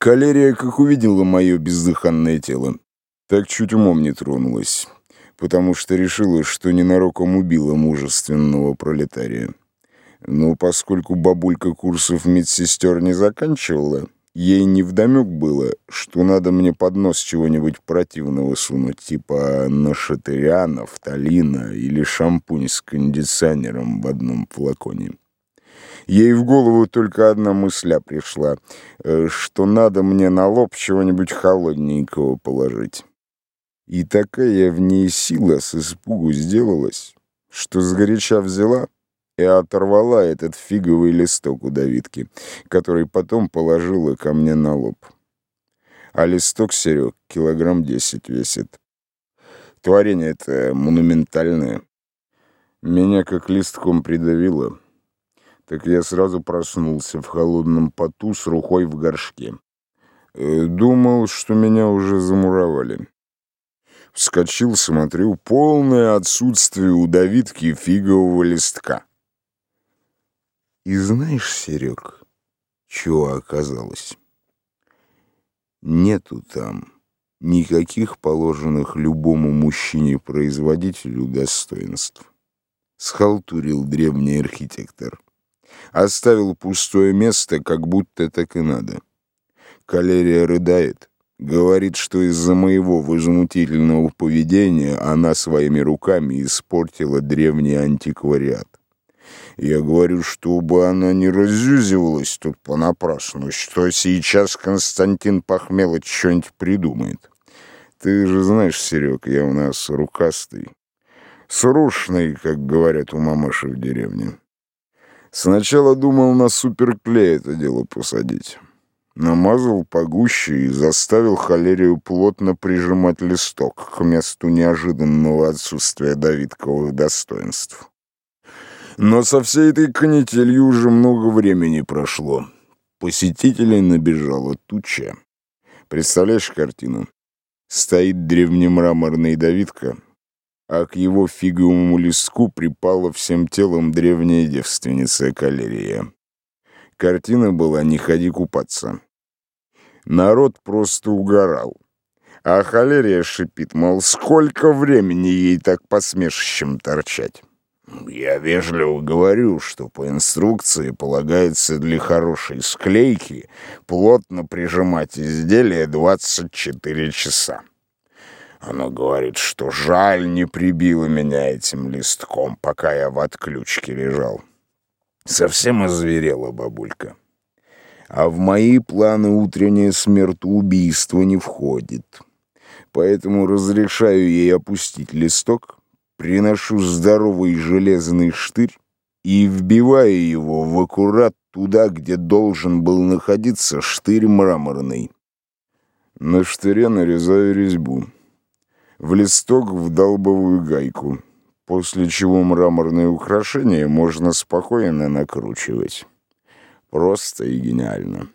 Калерия, как увидела мое бездыханное тело, так чуть умом не тронулась, потому что решила, что ненароком убила мужественного пролетария. Но поскольку бабулька курсов медсестер не заканчивала, ей невдомек было, что надо мне под нос чего-нибудь противного сунуть, типа нашатыря, нафталина или шампунь с кондиционером в одном флаконе. Ей в голову только одна мысля пришла, э, что надо мне на лоб чего-нибудь холодненького положить. И такая в ней сила с испугу сделалась, что сгоряча взяла и оторвала этот фиговый листок у Давидки, который потом положила ко мне на лоб. А листок, Серег, килограмм десять весит. Творение это монументальное. Меня как листком придавило так я сразу проснулся в холодном поту с рукой в горшке. Э, думал, что меня уже замуровали. Вскочил, смотрю, полное отсутствие у Давидки фигового листка. И знаешь, Серег, чего оказалось? Нету там никаких положенных любому мужчине-производителю достоинств. Схалтурил древний архитектор. Оставил пустое место, как будто так и надо. Калерия рыдает. Говорит, что из-за моего возмутительного поведения она своими руками испортила древний антиквариат. Я говорю, чтобы она не разюзивалась тут понапрасну, что сейчас Константин Пахмелыч что-нибудь придумает. Ты же знаешь, Серег, я у нас рукастый. Срушный, как говорят у мамаши в деревне. Сначала думал на суперклей это дело посадить. Намазал погуще и заставил холерию плотно прижимать листок к месту неожиданного отсутствия давидковых достоинств. Но со всей этой канителью уже много времени прошло. Посетителей набежала туча. Представляешь картину? Стоит древнемраморный Давидка, а к его фиговому листку припала всем телом древняя девственница Калерия. Картина была «Не ходи купаться». Народ просто угорал. А Халерия шипит, мол, сколько времени ей так посмешищем торчать. Я вежливо говорю, что по инструкции полагается для хорошей склейки плотно прижимать изделие 24 часа. Она говорит, что жаль не прибила меня этим листком, пока я в отключке лежал. Совсем озверела бабулька. А в мои планы утреннее смертоубийство не входит. Поэтому разрешаю ей опустить листок, приношу здоровый железный штырь и вбиваю его в аккурат туда, где должен был находиться штырь мраморный. На штыре нарезаю резьбу в листок вдалбовую гайку, после чего мраморные украшения можно спокойно накручивать. Просто и гениально.